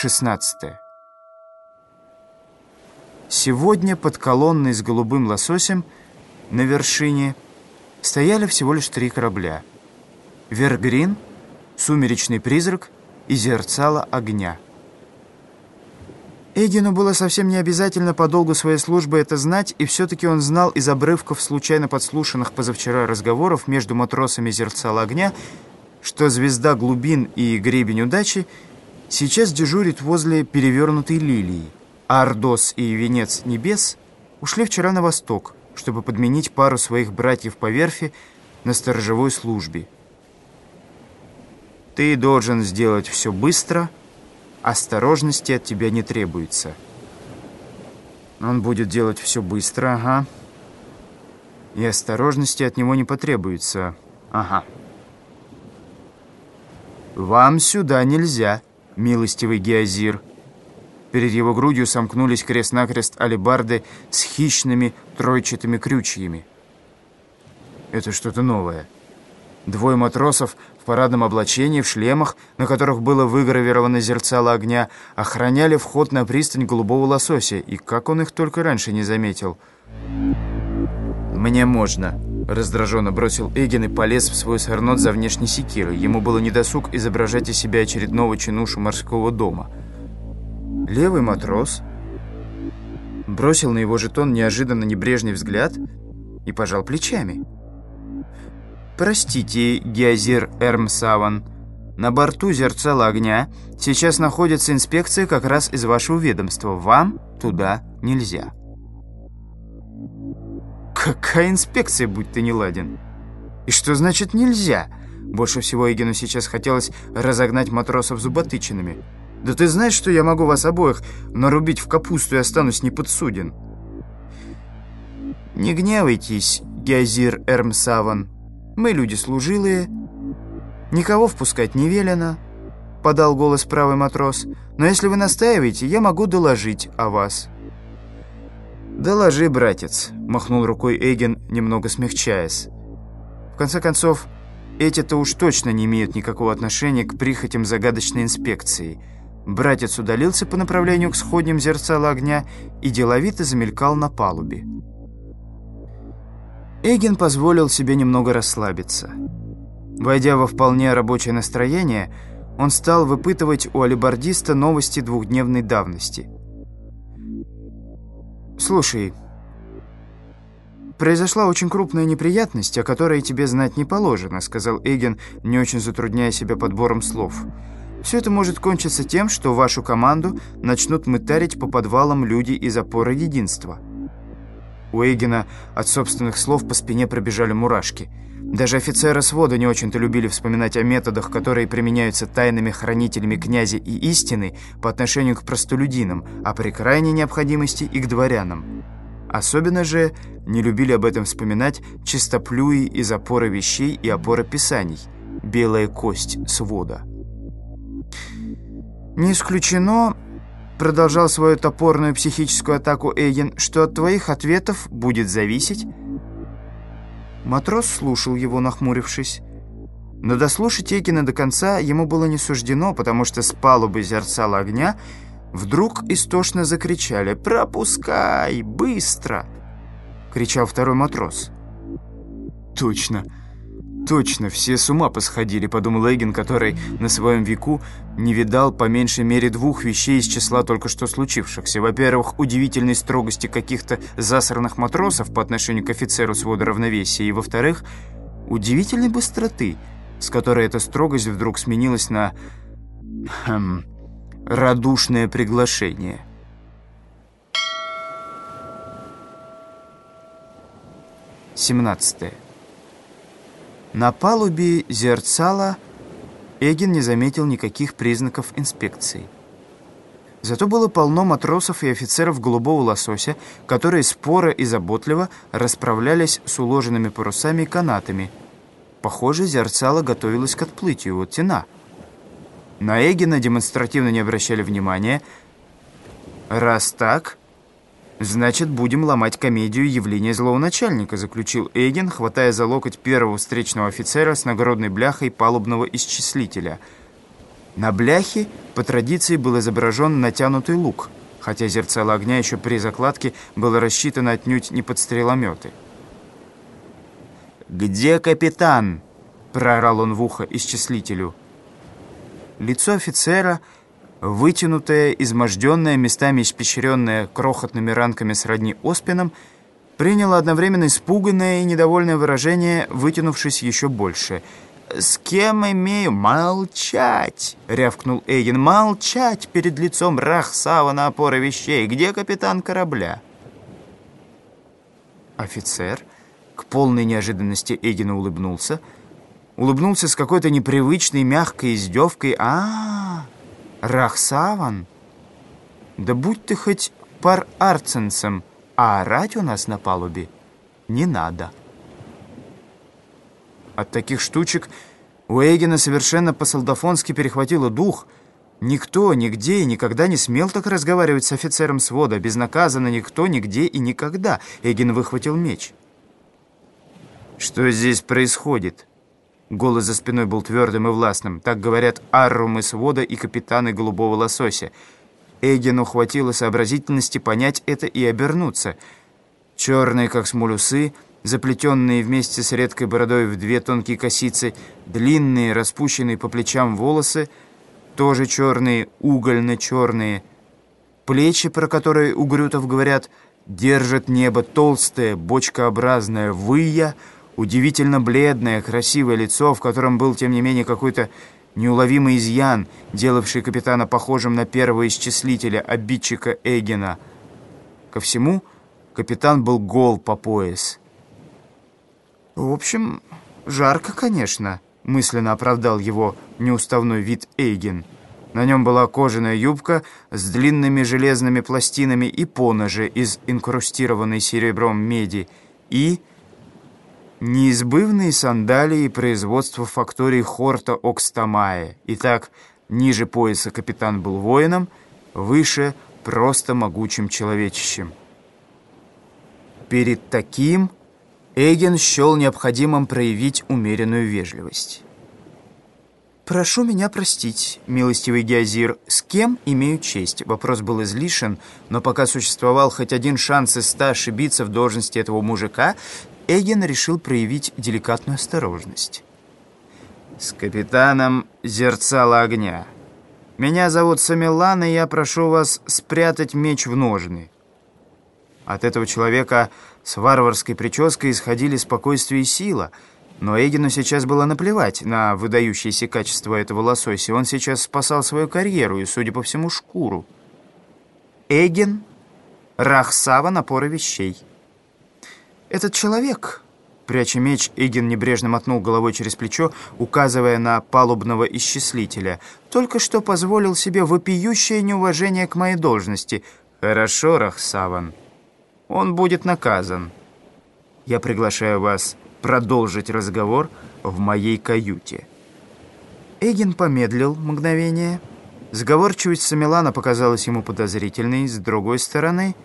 16. Сегодня под колонной с голубым лососем на вершине стояли всего лишь три корабля. Вергрин, Сумеречный призрак и Зерцало огня. Эгину было совсем не обязательно по долгу своей службы это знать, и все-таки он знал из обрывков случайно подслушанных позавчера разговоров между матросами Зерцало огня, что звезда глубин и гребень удачи сейчас дежурит возле перевернутой лилии, а Ордос и Венец Небес ушли вчера на восток, чтобы подменить пару своих братьев по верфи на сторожевой службе. Ты должен сделать все быстро, осторожности от тебя не требуется. Он будет делать все быстро, ага. И осторожности от него не потребуется, ага. «Вам сюда нельзя», милостивый Геозир». Перед его грудью сомкнулись крест-накрест алебарды с хищными тройчатыми крючьями. Это что-то новое. Двое матросов в парадном облачении, в шлемах, на которых было выгравировано зерцало огня, охраняли вход на пристань голубого лосося, и как он их только раньше не заметил. «Мне можно», Раздраженно бросил Эгин и полез в свой сорнот за внешней секирой. Ему было недосуг изображать из себя очередного чинушу морского дома. Левый матрос бросил на его жетон неожиданно небрежный взгляд и пожал плечами. «Простите, Геозир Эрмсаван, на борту зерцала огня сейчас находится инспекция как раз из вашего ведомства. Вам туда нельзя». Какая инспекция, будь ты неладен? И что значит нельзя? Больше всего Эгину сейчас хотелось разогнать матросов зуботычинами. Да ты знаешь, что я могу вас обоих нарубить в капусту и останусь неподсуден? Не гневайтесь, Геозир Эрмсаван. Мы люди служилые. Никого впускать не велено, подал голос правый матрос. Но если вы настаиваете, я могу доложить о вас. «Доложи, братец», — махнул рукой Эйген, немного смягчаясь. «В конце концов, эти-то уж точно не имеют никакого отношения к прихотям загадочной инспекции». Братец удалился по направлению к сходням зерцала огня и деловито замелькал на палубе. Эйген позволил себе немного расслабиться. Войдя во вполне рабочее настроение, он стал выпытывать у алибардиста новости двухдневной давности – «Слушай, произошла очень крупная неприятность, о которой тебе знать не положено», сказал Эйген, не очень затрудняя себя подбором слов. «Все это может кончиться тем, что вашу команду начнут мытарить по подвалам люди из опоры единства». У Эйгена от собственных слов по спине пробежали мурашки. Даже офицеры свода не очень-то любили вспоминать о методах, которые применяются тайными хранителями князя и истины по отношению к простолюдинам, а при крайней необходимости и к дворянам. Особенно же не любили об этом вспоминать чистоплюи из опоры вещей и опоры писаний, белая кость свода. Не исключено, продолжал свою топорную психическую атаку Эйген, что от твоих ответов будет зависеть Матрос слушал его, нахмурившись. Но дослушать Экина до конца ему было не суждено, потому что с палубы зерцала огня вдруг истошно закричали «Пропускай! Быстро!» — кричал второй матрос. «Точно!» «Точно, все с ума посходили», — подумал Эгин, который на своем веку не видал по меньшей мере двух вещей из числа только что случившихся. Во-первых, удивительной строгости каких-то засранных матросов по отношению к офицеру свода равновесия, и, во-вторых, удивительной быстроты, с которой эта строгость вдруг сменилась на... Хм, радушное приглашение. Семнадцатое. На палубе зерцала Эгин не заметил никаких признаков инспекции. Зато было полно матросов и офицеров голубого лосося, которые споро и заботливо расправлялись с уложенными парусами и канатами. Похоже, зерцало готовилось к отплытию, вот тена. На Эгина демонстративно не обращали внимания. Раз так, «Значит, будем ломать комедию явления злого начальника», заключил Эйген, хватая за локоть первого встречного офицера с нагородной бляхой палубного исчислителя. На бляхе по традиции был изображен натянутый лук, хотя зерцало огня еще при закладке было рассчитано отнюдь не под стрелометы. «Где капитан?» — проорал он в ухо исчислителю. Лицо офицера, вытянутое, изможденное, местами испещренное крохотными ранками сродни оспинам, приняло одновременно испуганное и недовольное выражение, вытянувшись еще больше — «С кем имею молчать?» — рявкнул Эйген. «Молчать перед лицом Рахсава на опоры вещей. Где капитан корабля?» Офицер к полной неожиданности Эйгена улыбнулся. Улыбнулся с какой-то непривычной мягкой издевкой. а, -а, -а Рахсаван? Да будь ты хоть пар арценсом, а орать у нас на палубе не надо». От таких штучек у Эйгена совершенно по-солдафонски перехватило дух. Никто, нигде и никогда не смел так разговаривать с офицером свода. Безнаказанно никто, нигде и никогда. Эйген выхватил меч. «Что здесь происходит?» Голос за спиной был твердым и властным. Так говорят аррумы свода и капитаны голубого лосося. Эйгену хватило сообразительности понять это и обернуться. Черные, как смоль усы, заплетенные вместе с редкой бородой в две тонкие косицы, длинные, распущенные по плечам волосы, тоже черные, угольно-черные, плечи, про которые у Грютов говорят, держат небо толстое, бочкообразное выя, удивительно бледное, красивое лицо, в котором был, тем не менее, какой-то неуловимый изъян, делавший капитана похожим на первого исчислителя, обидчика Эгена. Ко всему, капитан был гол по пояс. «В общем, жарко, конечно», — мысленно оправдал его неуставной вид Эйген. На нем была кожаная юбка с длинными железными пластинами и поножи из инкрустированной серебром меди и неизбывные сандалии производства фактории Хорта Окстамая. Итак, ниже пояса капитан был воином, выше — просто могучим человечищем. Перед таким Эйген счел необходимым проявить умеренную вежливость. «Прошу меня простить, милостивый Геозир, с кем имею честь?» Вопрос был излишен, но пока существовал хоть один шанс из ста ошибиться в должности этого мужика, Эйген решил проявить деликатную осторожность. «С капитаном Зерцала Огня. Меня зовут Самилан, и я прошу вас спрятать меч в ножны». От этого человека с варварской прической исходили спокойствие и сила, но Эгину сейчас было наплевать на выдающиеся качества этого лосося. Он сейчас спасал свою карьеру и, судя по всему, шкуру. Эгин — Рахсава напора вещей. Этот человек... Пряча меч, Эгин небрежно мотнул головой через плечо, указывая на палубного исчислителя. «Только что позволил себе вопиющее неуважение к моей должности. Хорошо, Рахсаван» он будет наказан. Я приглашаю вас продолжить разговор в моей каюте». Эгин помедлил мгновение. Сговорчивость Самилана показалась ему подозрительной, с другой стороны.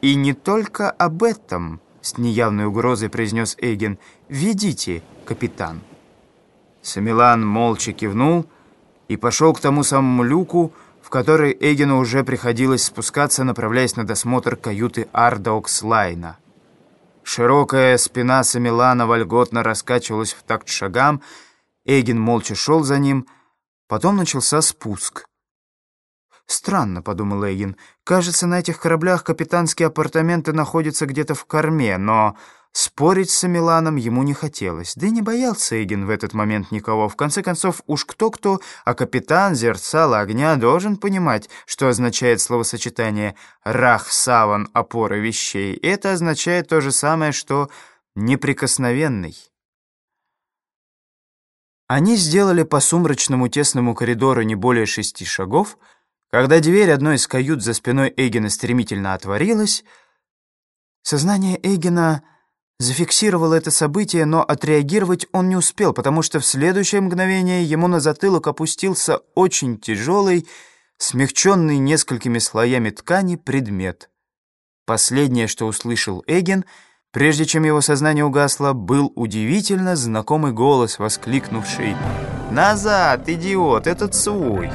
«И не только об этом», — с неявной угрозой произнес Эгин, — «ведите, капитан». Самилан молча кивнул и пошел к тому самому люку, в который Эгину уже приходилось спускаться, направляясь на досмотр каюты Ардокслайна. Широкая спина Самилана вольготно раскачивалась в такт шагам, Эгин молча шел за ним, потом начался спуск. «Странно», — подумал Эгин, — «кажется, на этих кораблях капитанские апартаменты находятся где-то в корме, но Спорить с Миланом ему не хотелось, да и не боялся Эгин в этот момент никого. В конце концов, уж кто-кто, а капитан зерцала огня должен понимать, что означает словосочетание «рах саван опора вещей». Это означает то же самое, что «неприкосновенный». Они сделали по сумрачному тесному коридору не более шести шагов, когда дверь одной из кают за спиной Эгина стремительно отворилась, сознание Эгина зафиксировал это событие, но отреагировать он не успел, потому что в следующее мгновение ему на затылок опустился очень тяжелый, смягченный несколькими слоями ткани предмет. Последнее, что услышал Эгин, прежде чем его сознание угасло, был удивительно знакомый голос, воскликнувший Назад, идиот, этот свой.